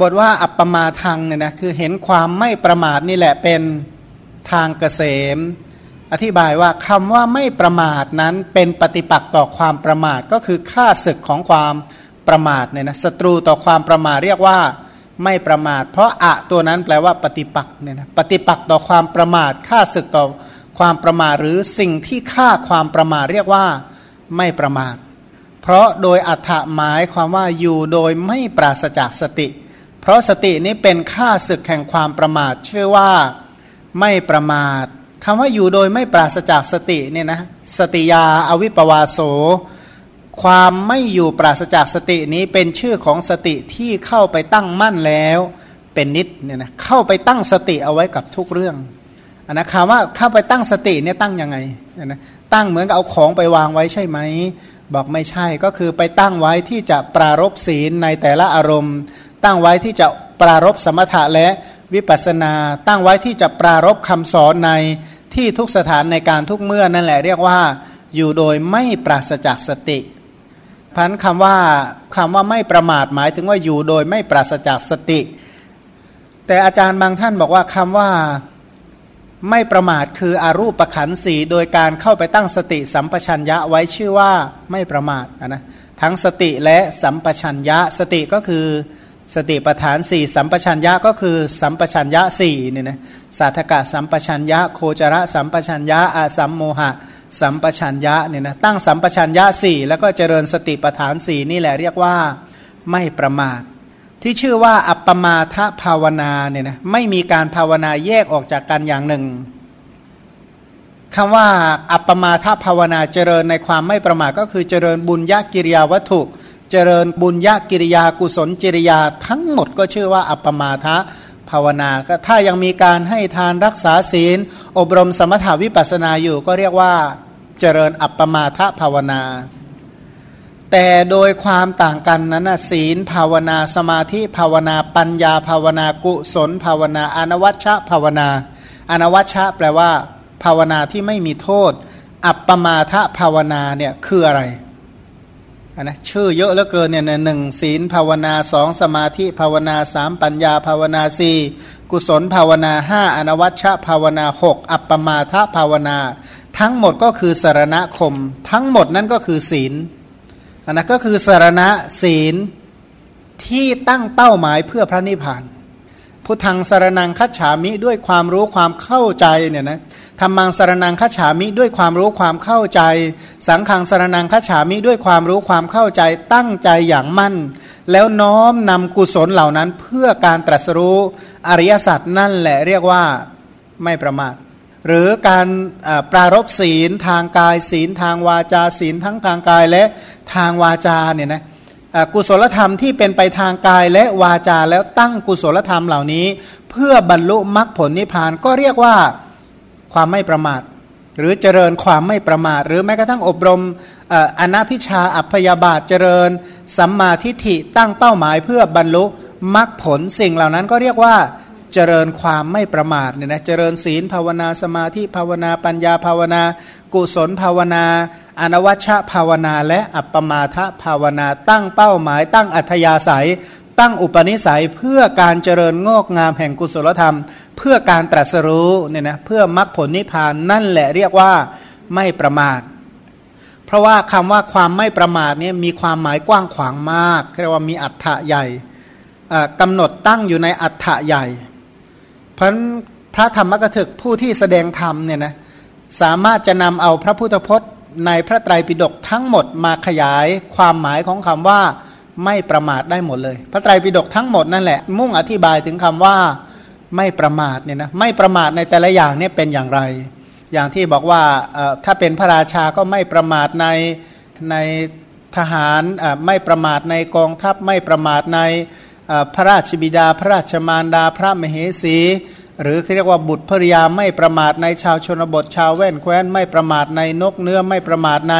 บทว่าอัปปมาทังเนี่ยนะคือเห็นความไม่ประมาทนี่แหละเป็นทางเกษม อธิบายว่าคำว่าไม่ประมาทนั้นเป็นปฏิปักษ์ต่อความประมาทก็คือค่าศึกของความประมาทเนี่ยนะศัตรูต่อความประมาทเรียกว่าไม่ประมาท เพราะอะตัวนั้นแปลว่าปฏิปักษ์เนี่ยนะปฏิปักษ์ต่อความประมาทค่าศึกต่อความประมาทหรือสิ่งที่ฆ่าความประมาทเรียกว่าไม่ประมาท เพราะโดยอัฏฐหมายความว่าอยู่โดยไม่ปราศจากสติ เพราะสตินี้เป็นค่าศึกแห่งความประมาทชื่อว่าไม่ประมาทคำว่าอยู่โดยไม่ปราศจากสติเนี่ยนะสติยาอวิปวาโส ความไม่อยู่ปราศจากสตินี้เป็นชื่อของสติที่เข้าไปตั้งมั่นแล้วเป็นนิดเนี่ยนะเข้าไปตั้งสติเอาไว้กับทุกเรื่องอนนะคำว่าเข้าไปตั้งสติเนี่ยตั้งยังไงนะตั้งเหมือนกับเอาของไปวางไว้ใช่ไหมบอกไม่ใช่ก็คือไปตั้งไว้ที่จะปรารบศีลในแต่ละอารมณ์ ตั้งไว้ที่จะปรารบสมถะและวิปัสนา ตั้งไว้ที่จะปรารบคำสอนในที่ทุกสถานในการทุกเมื่อนั่นแหละเรียกว่า อยู่โดยไม่ปราศจากสติพันคำว่าคำว่าไม่ประมาทหมายถึงว่าอยู่โดยไม่ปราศจากสติ แต่อาจารย์บางท่านบอกว่าคำว่าไม่ประมาทคืออารูปประขันสีโดยการเข้าไปตั้งสติสัมปชัญญะไว้ชื่อว่าไม่ประมาทนะทั้งสติและสัมปชัญญะสติก็คือ สติปฐานสี่สัมปชัญญะก็คือสัมปชัญญะสี่เนี่ยนะสาธกะสัมปชัญญะโคจระสัมปชัญญะอาสัมโมหะ สัมปชัญญะเนี่ยนะตั้งสัมปชัญญะสี่แล้วก็เจริญสติปฐานสี่นี่แหละเรียกว่าไม่ประมาท ที่ชื่อว่าอัปปมาทภาวนาเนี่ยนะไม่มีการภาวนาแยกออกจากกันอย่างหนึ่งคำว่าอัปปมาทภาวนาเจริญในความไม่ประมาทก็คือเจริญบุญญากิริยาวัตถุ เจริญบุญญากิริยากุศลจริยาทั้งหมดก็ชื่อว่าอัปปมาทภาวนาก็ถ้ายังมีการให้ทานรักษาศีล อบรมสมถาวิปัสนาอยู่ก็เรียกว่าเจริญอัปปมาทภาวนา แต่โดยความต่างกันนั้นศีลภาวนาสมาธิภาวนาปัญญาภาวนากุศลภาวนาอนวัชชะภาวนาอนวัชชะแปลว่า ภาวนาที่ไม่มีโทษ อัปปมาทภาวนาเนี่ยคืออะไร นนะชื่อเยอะเหลือเกินเนี่ยหนึ่งศีลภาวนาสองสมาธิภาวนาสามปัญญาภาวนาสี่กุศลภาวนาห้าอนวัชชภาวนาหกอัปปมาทภาวนา ทั้งหมดก็คือสารณคม ทั้งหมดนั่นก็คือศีลอันนั้นก็คือสารณะศีลที่ตั้งเป้าหมายเพื่อพระนิพพาน พุทธังสารนังคัจฉามิด้วยความรู้ความเข้าใจเนี่ยนะธรรมังสารนังคัจฉามิด้วยความรู้ความเข้าใจ สังขังสารนังคัจฉามิด้วยความรู้ความเข้าใจตั้งใจอย่างมั่น แล้วน้อมนำกุศลเหล่านั้นเพื่อการตรัสรู้อริยสัจนั่นแหละเรียกว่าไม่ประมาทหรือการปรารบศีลทางกายศีลทางวาจาศีลทั้งทางกายและทางวาจาเนี่ยนะ กุศลธรรมที่เป็นไปทางกายและวาจาแล้วตั้งกุศลธรรมเหล่านี้ เพื่อบรรลุมรรคผลนิพพานก็เรียกว่าความไม่ประมาท หรือเจริญความไม่ประมาท หรือแม้กระทั่งอบรมอนาพิชาอัพยาบาทเจริญ สัมมาทิฏฐิตั้งเป้าหมายเพื่อบรรลุมรรคผลสิ่งเหล่านั้นก็เรียกว่าเจริญความไม่ประมาทเนี่ยนะเจริญศีลภาวนาสมาธิภาวนาปัญญาภาวนา กุศลภาวนา อนวัชภาวนา และอัปปมาทภาวนา ตั้งเป้าหมาย ตั้งอัธยาศัย ตั้งอุปนิสัยเพื่อการเจริญงอกงามแห่งกุศลธรรม เพื่อการตรัสรู้เนี่ยนะเพื่อมรรคผลนิพพานนั่นแหละเรียกว่าไม่ประมาทเพราะว่าคำว่าความไม่ประมาทเนี่ยมีความหมายกว้างขวางมากเรียกว่ามีอัฏฐะใหญ่กำหนดตั้งอยู่ในอัฏฐะใหญ่ ราะพระธรรมกถึกผู้ที่แสดงธรรมเนี่ยนะสามารถจะนำเอาพระพุทธพจน์ในพระไตรปิฎกทั้งหมดมาขยายความหมายของคำว่าไม่ประมาทได้หมดเลย พระไตรปิฎกทั้งหมดนั่นแหละ มุ่งอธิบายถึงคำว่าไม่ประมาทเนี่ยนะไม่ประมาทในแต่ละอย่างเนี่ยเป็นอย่างไร อย่างที่บอกว่าถ้าเป็นพระราชาก็ไม่ประมาทในในทหารไม่ประมาทในกองทัพไม่ประมาทใน พระราชบิดา พระราชมารดา พระมเหสี หรือที่เรียกว่าบุตรภริยาไม่ประมาทในชาวชนบทชาวแว่นแคว้น ไม่ประมาทในนกเนื้อไม่ประมาทใน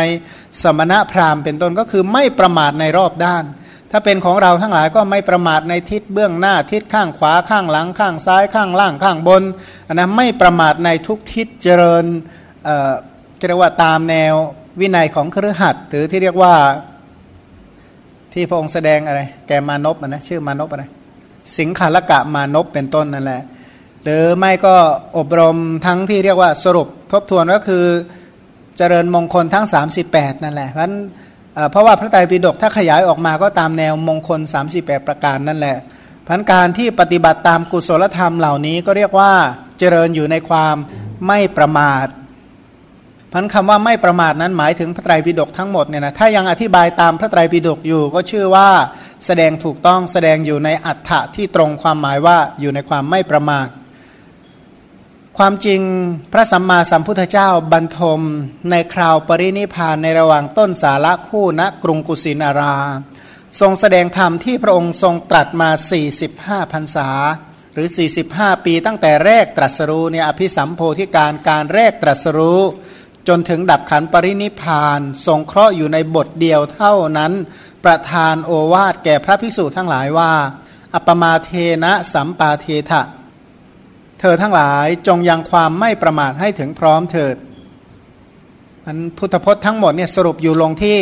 สมณะพราหมณ์เป็นต้นก็คือไม่ประมาทในรอบด้าน ถ้าเป็นของเราทั้งหลายก็ไม่ประมาทในทิศเบื้องหน้าทิศข้างขวาข้างหลังข้างซ้ายข้างล่างข้างบนนะไม่ประมาทในทุกทิศเจริญเอ่อเรียกว่าตามแนววินัยของครือขัดหรือที่เรียกว่า ที่พระองค์แสดงอะไร แกมานพนะชื่อมานพอะไร สิงคารกะมานพเป็นต้นนั่นแหละ หรือไม่ก็อบรมทั้งที่เรียกว่าสรุปทบทวนก็คือเจริญมงคลทั้ง 38 นั่นแหละเพราะเพราะว่าพระไตรปิฎกถ้าขยายออกมาก็ตามแนวมงคล 38 ประการนั่นแหละพันการที่ปฏิบัติตามกุศลธรรมเหล่านี้ก็เรียกว่าเจริญอยู่ในความไม่ประมาท พันคำว่าไม่ประมาทนั้นหมายถึงพระไตรปิฎกทั้งหมดเนี่ยนะถ้ายังอธิบายตามพระไตรปิฎกอยู่ ก็ชื่อว่าแสดงถูกต้องแสดงอยู่ในอัฏฐะที่ตรงความหมายว่าอยู่ในความไม่ประมาทความจริงพระสัมมาสัมพุทธเจ้าบรรทมในคราวปรินิพานในระหว่างต้นสาระคู่ณกรุงกุสินารา ทรงแสดงธรรมที่พระองค์ทรงตรัสมา 45พรรษา หรือ 45 ปีตั้งแต่แรกตรัสรู้เนี่ยอภิสัมโพธิการการแรกตรัสรู้ จนถึงดับขันปรินิพานทรงเคราะห์อยู่ในบทเดียวเท่านั้น ประธานโอวาทแก่พระภิกษุทั้งหลายว่า อัปมาเทนะสัมปาเทถะเธอทั้งหลายจงยังความไม่ประมาทให้ถึงพร้อมเถิดอันพุทธพจน์ทั้งหมดเนี่ยสรุปอยู่ลงที่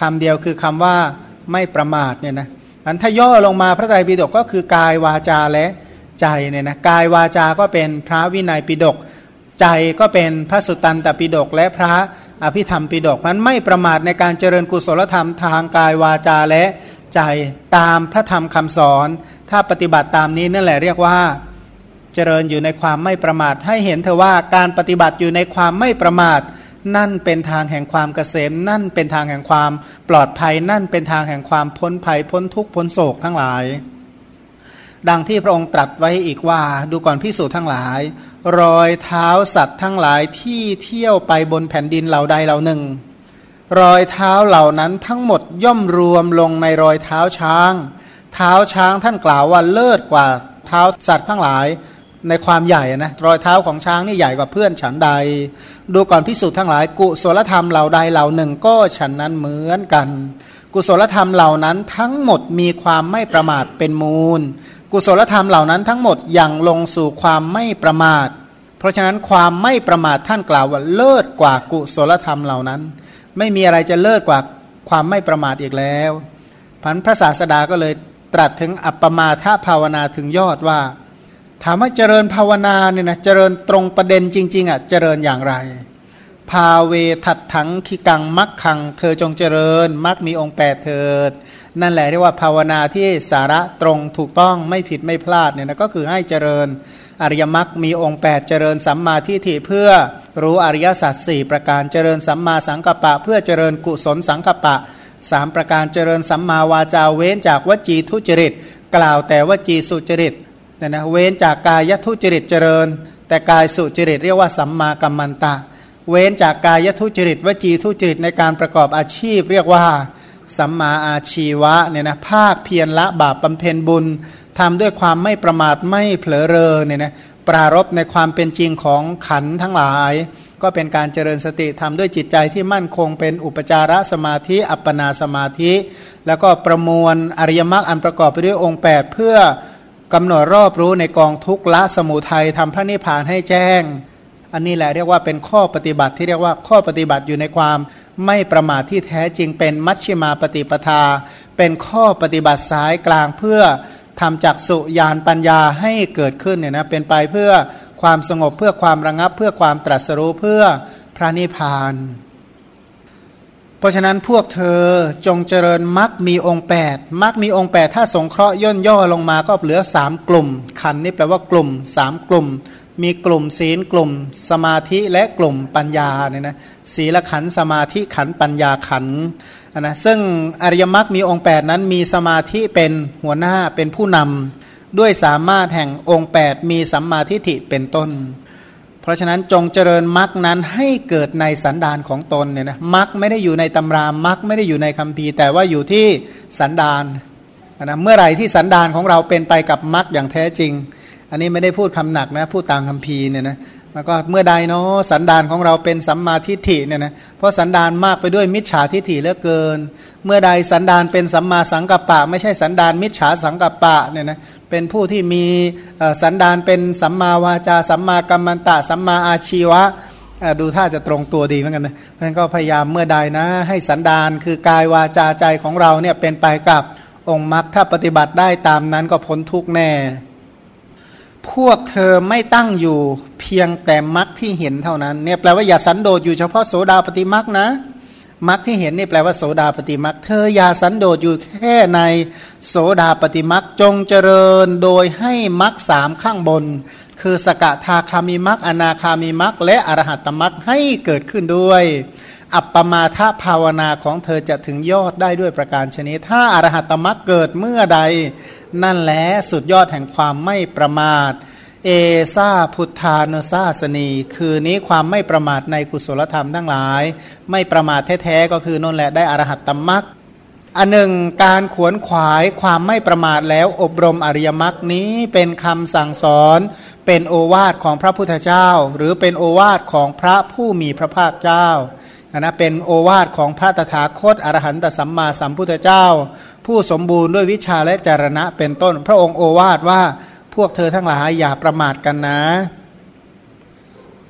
คำเดียวคือคำว่าไม่ประมาทเนี่ยนะอันถ้าย่อลงมาพระไตรปิฎกก็คือกายวาจาและใจเนี่ยนะกายวาจาก็เป็นพระวินัยปิฎก ใจก็เป็นพระสุตตันตปิฎกและพระอภิธรรมปิฎกมันไม่ประมาทในการเจริญกุศลธรรมทางกายวาจาและใจตามพระธรรมคำสอน ถ้าปฏิบัติตามนี้นั่นแหละเรียกว่าเจริญอยู่ในความไม่ประมาท ให้เห็นเถอว่าการปฏิบัติอยู่ในความไม่ประมาท นั่นเป็นทางแห่งความเกษม นั่นเป็นทางแห่งความปลอดภัย นั่นเป็นทางแห่งความพ้นภัยพ้นทุกข์พ้นโศกทั้งหลาย ดังที่พระองค์ตรัสไว้อีกว่าดูก่อนพิสูจน์ทั้งหลาย รอยเท้าสัตว์ทั้งหลายที่เที่ยวไปบนแผ่นดินเหล่าใดเหล่าหนึ่ง รอยเท้าเหล่านั้นทั้งหมดย่อมรวมลงในรอยเท้าช้าง เท้าช้างท่านกล่าวว่าเลิศกว่าเท้าสัตว์ทั้งหลายในความใหญ่นะรอยเท้าของช้างนี่ใหญ่กว่าเพื่อนฉันใด ดูก่อนพิสูจน์ทั้งหลาย กุศลธรรมเหล่าใดเหล่าหนึ่งก็ฉันนั้นเหมือนกัน กุศลธรรมเหล่านั้นทั้งหมดมีความไม่ประมาทเป็นมูล กุศลธรรมเหล่านั้นทั้งหมดยังลงสู่ความไม่ประมาท เพราะฉะนั้นความไม่ประมาทท่านกล่าวว่าเลิศกว่ากุศลธรรมเหล่านั้น ไม่มีอะไรจะเลิศกว่าความไม่ประมาทอีกแล้วพันพระศาสดาก็เลยตรัสถึงอัปปมาทภาวนาถึงยอดว่า ถามว่าเจริญภาวนาเนี่ยนะเจริญตรงประเด็นจริง ๆอะเจริญอย่างไร ภาเวทัดถังขีกังมักขัง เธอจงเจริญมักมีองค์แปดเถิด นั่นแหละเรียกว่าภาวนาที่สาระตรงถูกต้องไม่ผิดไม่พลาดเนี่ยนะก็คือให้เจริญอริยมรรคมีองค์8เจริญสัมมาทิฏฐิเพื่อรู้อริยสัจสี่ประการเจริญสัมมาสังกัปปะ เพื่อเจริญกุศลสังกัปปะสามประการเจริญสัมมาวาจาเว้นจากวจีทุจริต กล่าวแต่วจีสุจริตเนี่ยนะเว้นจากกายทุจริตเจริญ แต่กายสุจริตเรียกว่าสัมมากัมมันตะ เว้นจากกายทุจริตวจีทุจริตในการประกอบอาชีพ เรียกว่าสัมมาอาชีวะเนี่ยนะภาคเพียรละบาปบำเพ็ญบุญทำด้วยความไม่ประมาทไม่เผลอเรอเนี่ยนะปรารบในความเป็นจริงของขันทั้งหลาย ก็เป็นการเจริญสติทำด้วยจิตใจที่มั่นคงเป็นอุปจารสมาธิ อัปปนาสมาธิ แล้วก็ประมวลอริยมรรคอันประกอบไปด้วยองค์ 8 เพื่อกำหนดรอบรู้ในกองทุกละสมุทัยทำพระนิพพานให้แจ้ง อันนี้แหละเรียกว่าเป็นข้อปฏิบัติที่เรียกว่าข้อปฏิบัติอยู่ในความไม่ประมาทที่แท้จริงเป็นมัชฌิมาปฏิปทา เป็นข้อปฏิบัติสายกลางเพื่อทำจักสุยานปัญญาให้เกิดขึ้นเนี่ยนะเป็นไปเพื่อความสงบเพื่อความระงับ เพื่อความตรัสรู้เพื่อพระนิพพาน เพราะฉะนั้นพวกเธอจงเจริญมรรคมีองค์8มรรคมีองค์ 8 ถ้าสงเคราะห์ย่นย่อลงมาก็เหลือสามกลุ่ม ขันนี่แปลว่ากลุ่มสามกลุ่ม มีกลุ่มศีลกลุ่มสมาธิและกลุ่มปัญญาเนี่ยนะศีลขันสมาธิขันปัญญาขันนะซึ่งอริยมรรคมีองค์ 8 นั้นมีสมาธิเป็นหัวหน้าเป็นผู้นำด้วยสามารถแห่งองค์ 8 มีสัมมาทิฏฐิเป็นต้น เพราะฉะนั้นจงเจริญมรรคนั้นให้เกิดในสันดานของตนเนี่ยนะมรรคไม่ได้อยู่ในตำรามรรคไม่ได้อยู่ในคัมภีร์แต่ว่าอยู่ที่สันดานนะเมื่อไหร่ที่สันดานของเราเป็นไปกับมรรคอย่างแท้จริง อันนี้ไม่ได้พูดคำหนักนะพูดตามคัมภีร์เนี่ยนะแล้วก็เมื่อใดเนาะสันดานของเราเป็นสัมมาทิฏฐิเนี่ยนะเพราะสันดานมากไปด้วยมิจฉาทิฏฐิเหลือเกิน เมื่อใดสันดานเป็นสัมมาสังกัปปะ ไม่ใช่สันดานมิจฉาสังกัปปะเนี่ยนะเป็นผู้ที่มีสันดานเป็นสัมมาวาจาสัมมากัมมันตะสัมมาอาชีวะดูท่าจะตรงตัวดีเหมือนกันนะเพราะฉะนั้นก็พยายามเมื่อใดนะ ให้สันดานคือกายวาจาใจของเราเนี่ยเป็นไปกับองค์มรรคถ้าปฏิบัติได้ตามนั้นก็พ้นทุกแน่ พวกเธอไม่ตั้งอยู่เพียงแต่มรรคที่เห็นเท่านั้นเนี่ยแปลว่าอย่าสันโดษอยู่เฉพาะโสดาปฏิมรรคนะมรรคที่เห็นนี่แปลว่าโสดาปฏิมรรคเธออย่าสันโดษอยู่แค่ในโสดาปฏิมรรคจงเจริญโดยให้มรรคสามข้างบน คือสกทาคามิมรรคอนาคามิมรรคและอรหัตตมรรคให้เกิดขึ้นด้วย อัปปมาทภาวนาของเธอจะถึงยอดได้ด้วยประการชนิด ถ้าอรหัตมรรคเกิดเมื่อใด นั่นแหละสุดยอดแห่งความไม่ประมาท เอซาพุทธานุซาสนี คือนี้ความไม่ประมาทในกุศลธรรมทั้งหลาย ไม่ประมาทแท้ๆก็คือนนแหละได้อรหัตตมรักอันหนึ่งการขวนขวายความไม่ประมาทแล้วอบรมอริยมรรคนี้เป็นคำสั่งสอนเป็นโอวาทของพระพุทธเจ้า หรือเป็นโอวาทของพระผู้มีพระภาคเจ้า นะเป็นโอวาทของพระตถาคตอรหันตสัมมาสัมพุทธเจ้า ผู้สมบูรณ์ด้วยวิชาและจารณะเป็นต้น พระองค์โอวาทว่าพวกเธอทั้งหลายอย่าประมาทกันนะ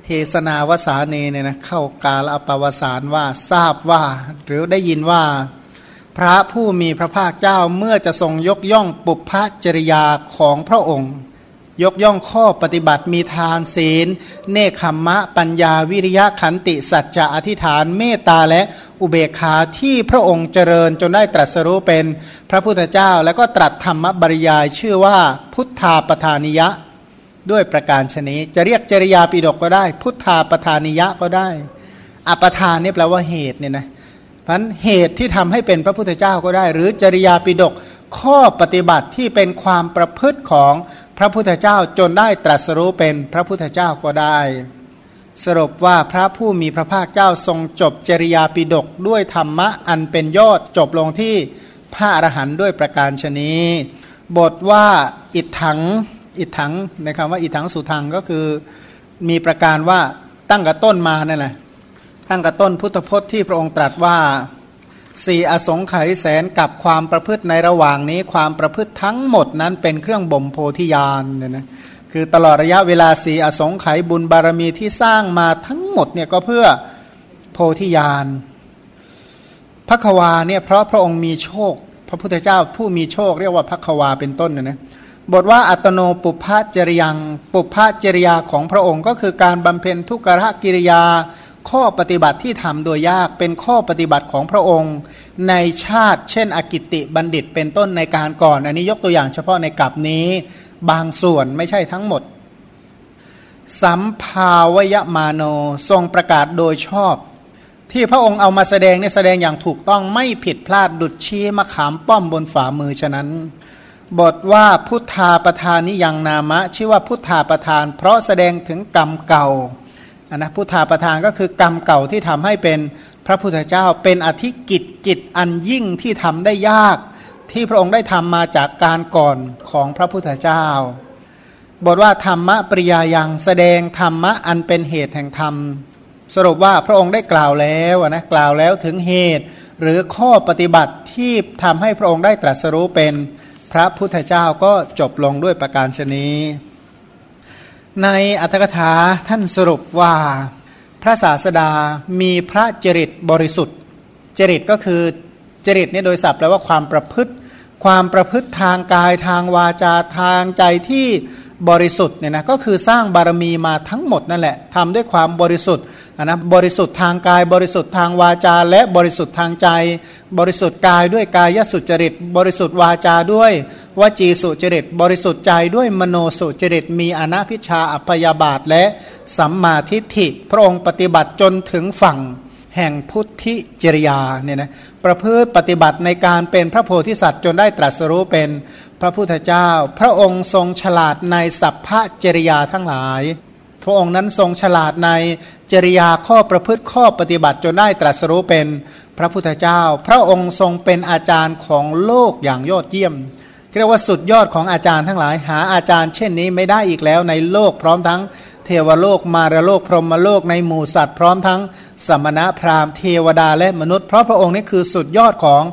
เทศนาวสานีเนี่ยนะเข้ากาลอปวสานว่าทราบว่า หรือได้ยินว่า พระผู้มีพระภาคเจ้าเมื่อจะทรงยกย่องปุพพจริยาของพระองค์ ยกย่องข้อปฏิบัติมีทานศีล เนคขมมะ ปัญญาวิริยะขันติสัจจะอธิษฐานเมตตาและอุเบกขาที่พระองค์เจริญจนได้ตรัสรู้เป็นพระพุทธเจ้า แล้วก็ตรัสธรรมบริยายชื่อว่าพุทธาปทานิยะด้วยประการชนิจะเรียกจริยาปิดกก็ได้ พุทธาปทานิยะก็ได้อปทานนี่แปลว่าเหตุเนี่ยนะพันเหตุที่ทำให้เป็นพระพุทธเจ้าก็ได้ หรือจริยาปิดกข้อปฏิบัติที่เป็นความประพฤติของ ระพุทธเจ้าจนได้ตรัสรู้เป็นพระพุทธเจ้าก็ได้ สรุปว่าพระผู้มีพระภาคเจ้าทรงจบจริยาปิดกด้วยธรรมะอันเป็นยอดจบลงที่พระอรหันต์ด้วยประการชนีบทว่าอิทังอิทังในคำว่าอิทังสุทังก็คือมีประการว่าตั้งกับต้นมานั่นแหละตั้งกับต้นพุทธพจน์ที่พระองค์ตรัสว่า สี่อสงไขยแสนกับความประพฤติในระหว่างนี้ความประพฤติทั้งหมดนั้นเป็นเครื่องบ่มโพธิญาณเนี่ยนะคือตลอดระยะเวลาสี่อสงไขยบุญบารมีที่สร้างมาทั้งหมดเนี่ยก็เพื่อโพธิญาณพระควาเนี่ยเพราะพระองค์มีโชค พระพุทธเจ้าผู้มีโชคเรียกว่าพระควาเป็นต้นนะนะบทว่าอัตโนปุพพจริยังปุพพจริยาของพระองค์ก็คือการบำเพ็ญทุกขกิริยา ข้อปฏิบัติที่ทำโดยยากเป็นข้อปฏิบัติของพระองค์ ในชาติ เช่น อกิติบัณฑิตเป็นต้นในการก่อน อันนี้ยกตัวอย่างเฉพาะในกลับนี้ บางส่วนไม่ใช่ทั้งหมด สัมภาวยมาโนทรงประกาศโดยชอบ ที่พระองค์เอามาแสดงเนี่ยแสดงอย่างถูกต้องไม่ผิดพลาดดุดชี้มะขามป้อมบนฝ่ามือฉะนั้น บทว่าพุทธาประธานนิยังนามะ ชื่อว่าพุทธาประธาน เพราะแสดงถึงกรรมเก่า นนะพุทธาประธานก็คือกรรมเก่าที่ทำให้เป็นพระพุทธเจ้าเป็นอธิกิจกิจอันยิ่งที่ทำได้ยาก ที่พระองค์ได้ทำมาจากการก่อนของพระพุทธเจ้า บทว่าธรรมะปริยายังแสดงธรรมะอันเป็นเหตุแห่งธรรม สรุปว่าพระองค์ได้กล่าวแล้วนะกล่าวแล้วถึงเหตุ หรือข้อปฏิบัติที่ทำให้พระองค์ได้ตรัสรู้เป็นพระพุทธเจ้าก็จบลงด้วยประการชนี้ ในอัตถกถาท่านสรุปว่าพระศาสดามีพระจริตบริสุทธิ์ จริตก็คือจริตเนี่ยโดยศัพท์แปลว่าความประพฤติ ความประพฤติทางกายทางวาจาทางใจที่ บริสุทธิ์เนี่ยนะก็คือสร้างบารมีมาทั้งหมดนั่นแหละทำด้วยความบริสุทธิ์นะบริสุทธิ์ทางกายบริสุทธิ์ทางวาจา และบริสุทธิ์ทางใจ บริสุทธิ์กายด้วยกายสุจริต บริสุทธิ์วาจาด้วยวจีสุจริต บริสุทธิ์ใจด้วยมโนสุจริต มีอนาพิชาอัพยาบาทและสัมมาทิฏฐิ พระองค์ปฏิบัติจนถึงฝั่งแห่งพุทธิจริยาเนี่ยนะประพฤติปฏิบัติในการเป็นพระโพธิสัตว์จนได้ตรัสรู้เป็น พระพุทธเจ้า พระองค์ทรงฉลาดในสัพพะจริยาทั้งหลาย พระองค์นั้นทรงฉลาดในจริยาข้อประพฤติข้อปฏิบัติจนได้ตรัสรู้เป็นพระพุทธเจ้า พระองค์ทรงเป็นอาจารย์ของโลกอย่างยอดเยี่ยมเรียกว่าสุดยอดของอาจารย์ทั้งหลาย หาอาจารย์เช่นนี้ไม่ได้อีกแล้วในโลกพร้อมทั้งเทวโลกมารโลกพรหมโลกในหมู่สัตว์พร้อมทั้งสมณะพราหมณ์เทวดาและมนุษย์เพราะพระองค์นี้คือสุดยอดของ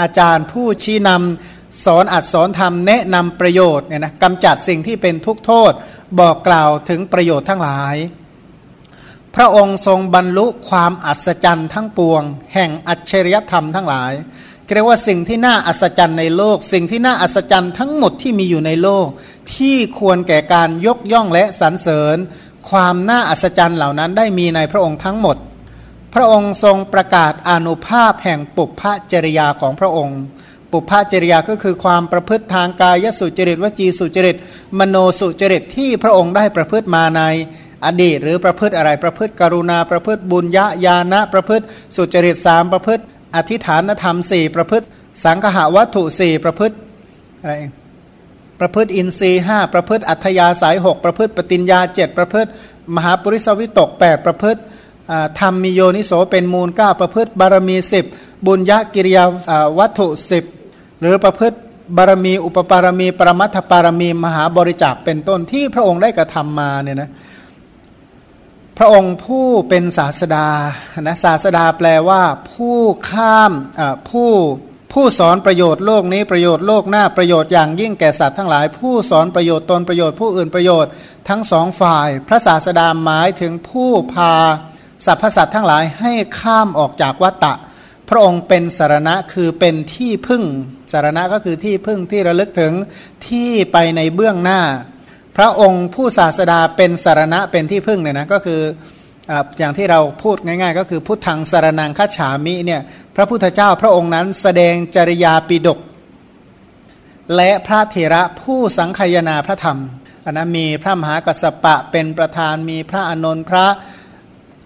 อาจารย์ผู้ชี้นำ สอนอัดสอนธรรมแนะนำประโยชน์เนี่ยนะกำจัดสิ่งที่เป็นทุกโทษ บอกกล่าวถึงประโยชน์ทั้งหลาย พระองค์ทรงบรรลุความอัศจรรย์ทั้งปวง แห่งอัจฉริยธรรมทั้งหลายเรียกว่าสิ่งที่น่าอัศจรรย์ในโลก สิ่งที่น่าอัศจรรย์ทั้งหมดที่มีอยู่ในโลก ที่ควรแก่การยกย่องและสรรเสริญ ความน่าอัศจรรย์เหล่านั้นได้มีในพระองค์ทั้งหมด พระองค์ทรงประกาศอนุภาพแห่งปุพพจริยาของพระองค์ ปุพพจริยาก็คือความประพฤติทางกายสุจริตวจีสุจริต มโนสุจริตที่พระองค์ได้ประพฤติมาในอดีต หรือประพฤติอะไรประพฤติกรุณาประพฤติบุญญาญาณประพฤติสุจริตสามประพฤติ อธิฐานธรรมสี่ประพฤติ สังหวัตถุสี่ประพฤติอะไรประพฤติอินทรีห้าประพฤติอัธยาสายหกประพฤติปฏิญญาเจ็ดประพฤติ มหาปริสวิตกแปดประพฤติธรรมมีโยนิโสเป็นมูลเก้าประพฤติบารมีสิบบุญญากิริยาวัตถุสิบ หรือประพฤติบารมี อุปปารมี ปรมัตถปารมี มหาบริจาคเป็นต้นที่พระองค์ได้กระทำมาเนี่ยนะพระองค์ผู้เป็นศาสดานะศาสดาแปลว่า ผู้ข้ามผู้ผู้สอนประโยชน์โลกนี้ประโยชน์โลกหน้าประโยชน์อย่างยิ่งแก่สัตว์ทั้งหลาย ผู้สอนประโยชน์ตนประโยชน์ผู้อื่นประโยชน์ทั้งสองฝ่าย พระศาสดาหมายถึงผู้พาสรรพสัตว์ทั้งหลายให้ข้ามออกจากวัฏฏะ พระองค์เป็นสารณะคือเป็นที่พึ่งสารณะก็คือที่พึ่งที่ระลึกถึงที่ไปในเบื้องหน้า พระองค์ผู้ศาสดาเป็นสารณะเป็นที่พึ่งเนี่ยนะก็คืออย่างที่เราพูดง่าย ๆ ก็คือพุทธังสารนังคัจฉามิเนี่ยพระพุทธเจ้าพระองค์นั้นแสดงจริยาปิดก และพระเถระผู้สังคยนาพระธรรมอันนะมีพระมหากัสปะเป็นประธานมีพระอนนท์พระ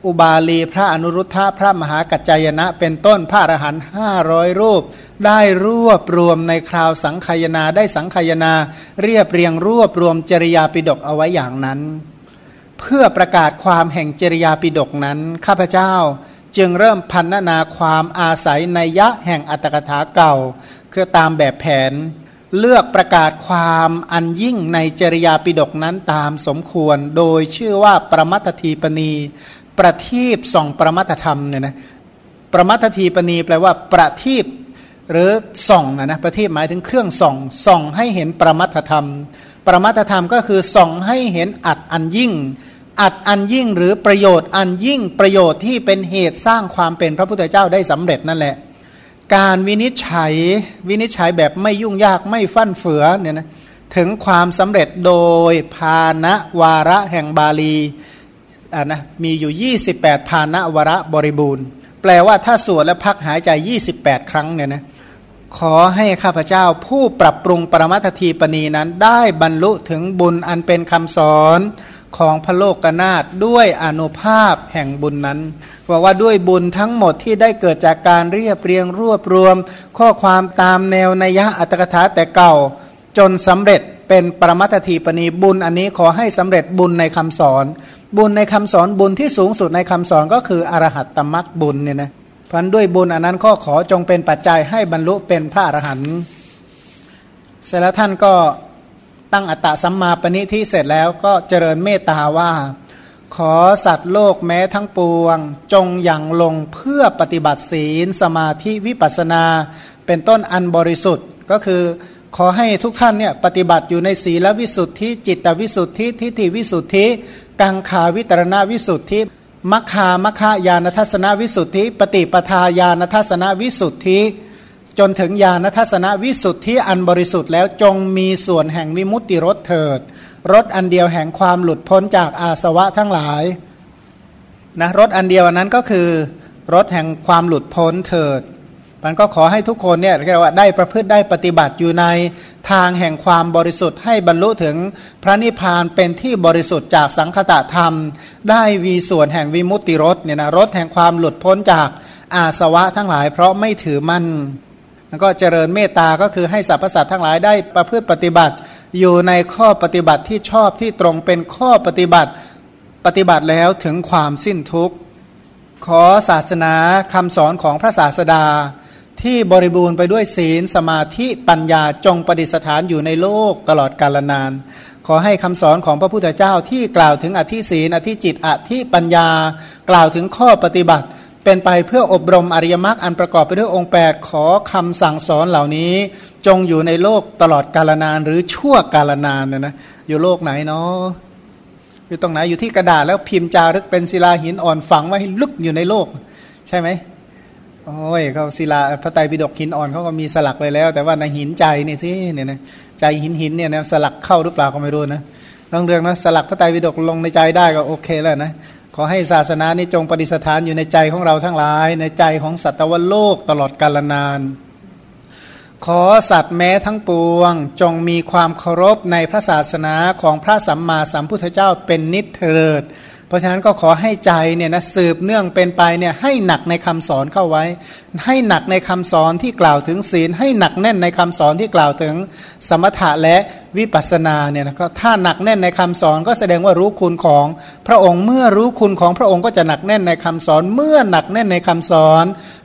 อุบาลีพระอนุรุทธะพระมหากัจจายนะ เป็นต้นพระอรหันต์ห้าร้อยรูป ได้รวบรวมในคราวสังขยนาได้สังขยนา เรียบเรียงรวบรวมจริยาปิดกเอาไว้อย่างนั้น เพื่อประกาศความแห่งจริยาปิดกนั้น ข้าพเจ้าจึงเริ่มพันนาความอาศัยในยะแห่งอัตกถาเก่า คือตามแบบแผน เลือกประกาศความอันยิ่งในจริยาปิดกนั้นตามสมควร โดยชื่อว่าประมัตทีปณี ประทีปส่องประมัตธรรมเนี่ยนะประมัตทีปณีแปลว่า ประทีปหรือส่องนะประทีปหมายถึงเครื่องส่องส่องให้เห็นประมัตธรรม ประมัตธรรมก็คือส่องให้เห็นอัดอันยิ่ง อัดอันยิ่งหรือประโยชน์อันยิ่งประโยชน์ที่เป็นเหตุสร้างความเป็นพระพุทธเจ้าได้สำเร็จนั่นแหละ การวินิจฉัยวินิจฉัยแบบไม่ยุ่งยากไม่ฟั่นเฟือเนี่ยนะถึงความสำเร็จโดยภาณวาระแห่งบาลี อ่านะมีอยู่ 28 ภาณวระบริบูรณ์ แปลว่าถ้าสวดและพักหายใจ 28 ครั้งเนี่ยนะขอให้ข้าพเจ้าผู้ปรับปรุงปรมัตทีปณีนั้นได้บรรลุถึงบุญอันเป็นคำสอนของพระโลกนาถด้วยอนุภาพแห่งบุญนั้นบอกว่าด้วยบุญทั้งหมดที่ได้เกิดจากการเรียบเรียงรวบรวม ข้อความตามแนวนัยยะอัตถกถาแต่เก่าจนสำเร็จ เป็นปรมัตทีปณีบุญอันนี้ขอให้สำเร็จบุญในคำสอน บุญในคำสอนบุญที่สูงสุดในคำสอนก็คืออรหัตตมรักบุญเนี่ยนะพันด้วยบุญอันนั้นก็ขอจงเป็นปัจจัยให้บรรลุเป็นพระอรหันต์เสร็จแล้วท่านก็ตั้งอัตตะสัมมาปณิที่เสร็จแล้วก็เจริญเมตตาว่า ขอสัตว์โลกแม้ทั้งปวง จงยังลงเพื่อปฏิบัติศีล สมาธิวิปัสนา เป็นต้นอันบริสุทธิ์ก็คือ ขอให้ทุกท่านเนี่ยปฏิบัติอยู่ในศีลวิสุทธิ จิตวิสุทธิทิฏฐิวิสุทธิ กังขาวิตรณวิสุทธิมัคคามัคคายานทัศนวิสุทธิ ปฏิปทาญาณทัศนวิสุทธิ จนถึงญาณทัศนวิสุทธิอันบริสุทธิ์แล้วจงมีส่วนแห่งวิมุตติรสเถิดรสอันเดียวแห่งความหลุดพ้นจากอาสวะทั้งหลายนะรสอันเดียวนั้นก็คือรสแห่งความหลุดพ้นเถิด มันก็ขอให้ทุกคนเนี่ยเรียกว่าได้ประพฤติได้ปฏิบัติอยู่ในทางแห่งความบริสุทธิ์ให้บรรลุถึงพระนิพพานเป็นที่บริสุทธิ์จากสังคตะธรรม ได้วีส่วนแห่งวิมุตติรสเนี่ยนะรสแห่งความหลุดพ้นจากอาสวะทั้งหลาย เพราะไม่ถือมั่นแล้วก็เจริญเมตตาก็คือให้สรรพสัตว์ทั้งหลายได้ประพฤติปฏิบัติ อยู่ในข้อปฏิบัติที่ชอบที่ตรงเป็นข้อปฏิบัติปฏิบัติแล้วถึงความสิ้นทุกข์ขอศาสนาคำสอนของพระศาสดา ที่บริบูรณ์ไปด้วยศีล สมาธิปัญญาจงประดิษฐานอยู่ในโลกตลอดกาลนาน ขอให้คำสอนของพระพุทธเจ้าที่กล่าวถึงอธิศีลอธิจิตอธิปัญญา กล่าวถึงข้อปฏิบัติ เป็นไปเพื่ออบรมอริยมรรคอันประกอบไปด้วยองค์ 8 ขอคำสั่งสอนเหล่านี้ จงอยู่ในโลกตลอดกาลนานหรือชั่วกาลนานนะนะอยู่โลกไหนเนาะอยู่ตรงไหนอยู่ที่กระดาษแล้วพิมพ์จารึกเป็นศิลาหินอ่อนฝังไว้ให้ลึกอยู่ในโลก ใช่ไหม โอ้ยเขาศิลาพระไตรปิฎกหินอ่อนเขาก็มีสลักไปแล้ว แต่ว่าในหินใจนี่สิเนี่ยนะใจหินหินเนี่ยนะสลักเข้าหรือเปล่าก็ไม่รู้นะต้องเรื่องนะสลักพระไตรปิฎกลงในใจได้ก็โอเคแล้วนะขอให้ศาสนานี้จงปฏิสถานอยู่ในใจของเราทั้งหลาย ในใจของสัตวโลกตลอดกาลนาน ขอสัตว์แม้ทั้งปวง จงมีความเคารพในพระศาสนาของพระสัมมาสัมพุทธเจ้าเป็นนิเถิด เพราะฉะนั้นก็ขอให้ใจเนี่ยนะสืบเนื่องเป็นไปเนี่ยให้หนักในคำสอนเข้าไว้ ให้หนักในคำสอนที่กล่าวถึงศีล ให้หนักแน่นในคำสอนที่กล่าวถึงสมถะและวิปัสสนาเนี่ยนะก็ถ้าหนักแน่นในคำสอนก็แสดงว่ารู้คุณของพระองค์เมื่อรู้คุณของพระองค์ก็จะหนักแน่นในคำสอน เมื่อหนักแน่นในคำสอน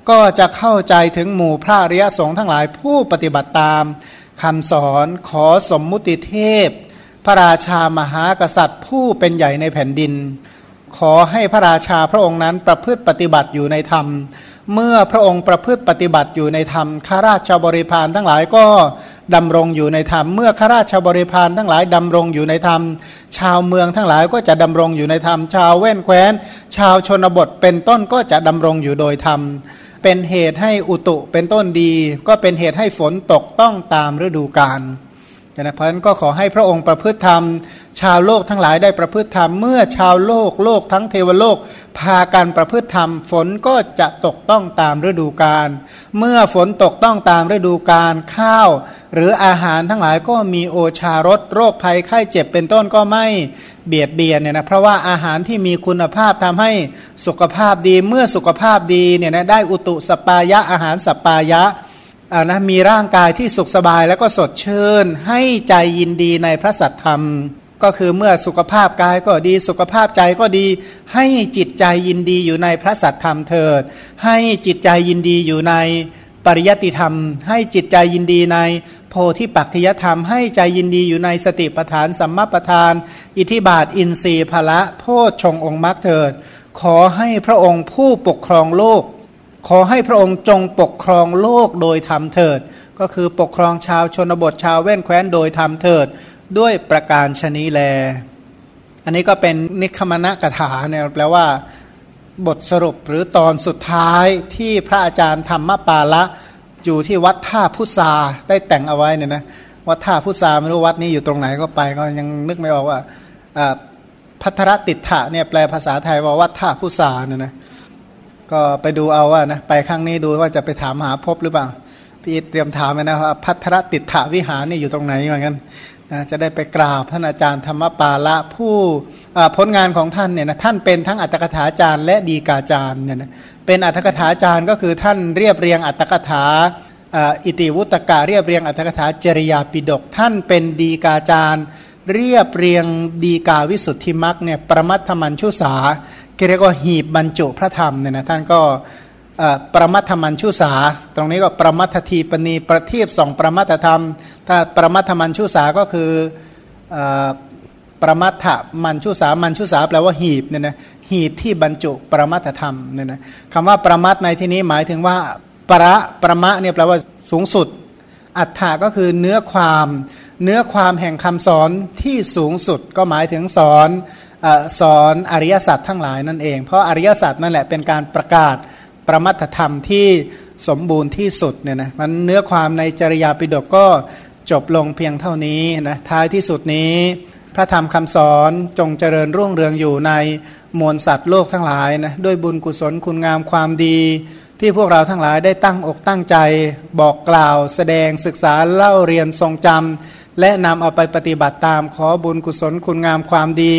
ก็จะเข้าใจถึงหมู่พระริยสงฆ์ทั้งหลายผู้ปฏิบัติตามคำสอนขอสมมุติเทพ พระราชามหากษัตริย์ผู้เป็นใหญ่ในแผ่นดิน ขอให้พระราชาพระองค์นั้นประพฤติปฏิบัติอยู่ในธรรม เมื่อพระองค์ประพฤติปฏิบัติอยู่ในธรรมข้าราชบริพารทั้งหลายก็ดำรงอยู่ในธรรม เมื่อข้าราชบริพารทั้งหลายดำรงอยู่ในธรรม ชาวเมืองทั้งหลายก็จะดำรงอยู่ในธรรม ชาวแว่นแคว้น ชาวชนบทเป็นต้นก็จะดำรงอยู่โดยธรรม เป็นเหตุให้อุตุเป็นต้นดี ก็เป็นเหตุให้ฝนตกต้องตามฤดูกาล นะเพราะฉะนั้นก็ขอให้พระองค์ประพฤติธรรม ชาวโลกทั้งหลายได้ประพฤติธรรม เมื่อชาวโลกโลกทั้งเทวโลก พากันประพฤติธรรม ฝนก็จะตกต้องตามฤดูกาลเมื่อฝนตกต้องตามฤดูกาลข้าว หรืออาหารทั้งหลายก็มีโอชารสโรคภัยไข้เจ็บเป็นต้นก็ไม่เบียดเบียนเนี่ยนะเพราะว่าอาหารที่มีคุณภาพทำให้สุขภาพดีเมื่อสุขภาพดีเนี่ยนะได้อุตุสปายะอาหารสปายะ นะมีร่างกายที่สุขสบายแล้วก็สดชื่น ให้ใจยินดีในพระสัทธรรม ก็คือเมื่อสุขภาพกายก็ดีสุขภาพใจก็ดี ให้จิตใจยินดีอยู่ในพระสัทธรรมเถิด ให้จิตใจยินดีอยู่ในปริยติธรรม ให้จิตใจยินดีในโพธิปัจจยธรรม ให้ใจยินดีอยู่ในสติปัฏฐานสัมมาปัฏฐาน อิทิบาทอินทรีย์ภละโพชฌงองค์มรรคเถิด ขอให้พระองค์ผู้ปกครองโลก ขอให้พระองค์จงปกครองโลกโดยธรรมเถิด ก็คือปกครองชาวชนบทชาวแว่นแคว้นโดยธรรมเถิด ด้วยประการชนีแล อันนี้ก็เป็นนิคมณะกถาเนี่ยแปลว่า บทสรุปหรือตอนสุดท้ายที่พระอาจารย์ธรรมปาละอยู่ที่วัดท่าพุทราได้แต่งเอาไว้เนี่ยนะวัดท่าพุทราไม่รู้วัดนี้อยู่ตรงไหนก็ไปก็ยังนึกไม่ออกว่าพัทรติถะเนี่ยแปลภาษาไทยว่าวัดท่าพุทราเนี่ยนะ ก็ไปดูเอาว่านะไปครั้งนี้ดูว่าจะไปถามหาพบหรือเปล่าพี่เตรียมถามไว้นะว่าพัทรติถาวิหารนี่อยู่ตรงไหนเหมือนกันนะจะได้ไปกราบท่านอาจารย์ธรรมปาละผู้ผลงานของท่านเนี่ยนะท่านเป็นทั้งอัตถกถาจารย์และดีกาจารย์เนี่ยนะเป็นอัตถกถาจารย์ก็คือท่านเรียบเรียงอัตถกถาอิติวุตกะเรียบเรียงอัตถกถาจริยาปิดก ท่านเป็นดีกาจารย์ เรียบเรียงดีกาวิสุทธิมักเนี่ยประมัตถมัญชุสา เรียกว่าหีบบรรจุพระธรรมเนี่ยนะท่านก็ประมัตถมันชุสา ตรงนี้ก็ประมัตทีปณีประทียบสองประมัตธรรม ถ้าประมัตถมันชุสาก็คือประมัตถมันชุสามันชุสาแปลว่าหีบเนี่ยนะหีบที่บรรจุประมัตธรรมเนี่ยนะคำว่าประมัตในที่นี้หมายถึงว่าประประมะเนี่ยแปลว่าสูงสุด อัฏฐาก็คือเนื้อความ เนื้อความแห่งคำสอนที่สูงสุดก็หมายถึงสอน สอนอริยสัจทั้งหลายนั่นเอง เพราะอริยสัจนั่นแหละเป็นการประกาศประมัตธรรมที่สมบูรณ์ที่สุดเนี่ยนะมันเนื้อความในจริยาปิฎกก็จบลงเพียงเท่านี้นะท้ายที่สุดนี้ พระธรรมคำสอนจงเจริญรุ่งเรืองอยู่ในมวลสัตว์โลกทั้งหลายนะด้วยบุญกุศลคุณงามความดี ที่พวกเราทั้งหลายได้ตั้งอกตั้งใจบอกกล่าว แสดงศึกษาเล่าเรียนทรงจำและนำเอาไปปฏิบัติตามขอบุญกุศลคุณงามความดี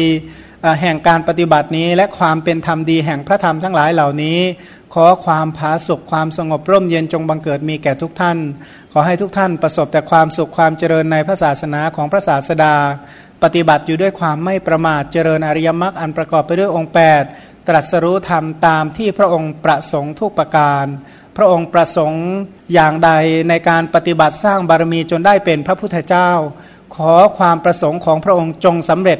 แห่งการปฏิบัตินี้ และความเป็นธรรมดีแห่งพระธรรมทั้งหลายเหล่านี้ ขอความผาสุขความสงบร่มเย็นจงบังเกิดมีแก่ทุกท่าน ขอให้ทุกท่านประสบแต่ความสุขความเจริญในพระศาสนาของพระศาสดา ปฏิบัติอยู่ด้วยความไม่ประมาทเจริญอริยมรรคอันประกอบไปด้วยองค์ 8 ตรัสรู้ธรรมตามที่พระองค์ประสงค์ทุกประการพระองค์ประสงค์อย่างใดในการปฏิบัติสร้างบารมีจนได้เป็นพระพุทธเจ้า ขอความประสงค์ของพระองค์จงสำเร็จ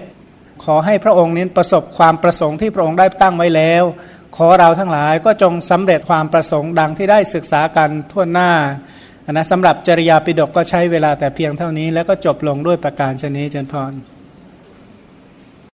ขอให้พระองค์นี้ประสบความประสงค์ที่พระองค์ได้ตั้งไว้แล้ว ขอเราทั้งหลายก็จงสำเร็จความประสงค์ดังที่ได้ศึกษากันทั่วหน้านะสำหรับจริยาปิฎกก็ใช้เวลาแต่เพียงเท่านี้ แล้วก็จบลงด้วยประการชนี้เจนพร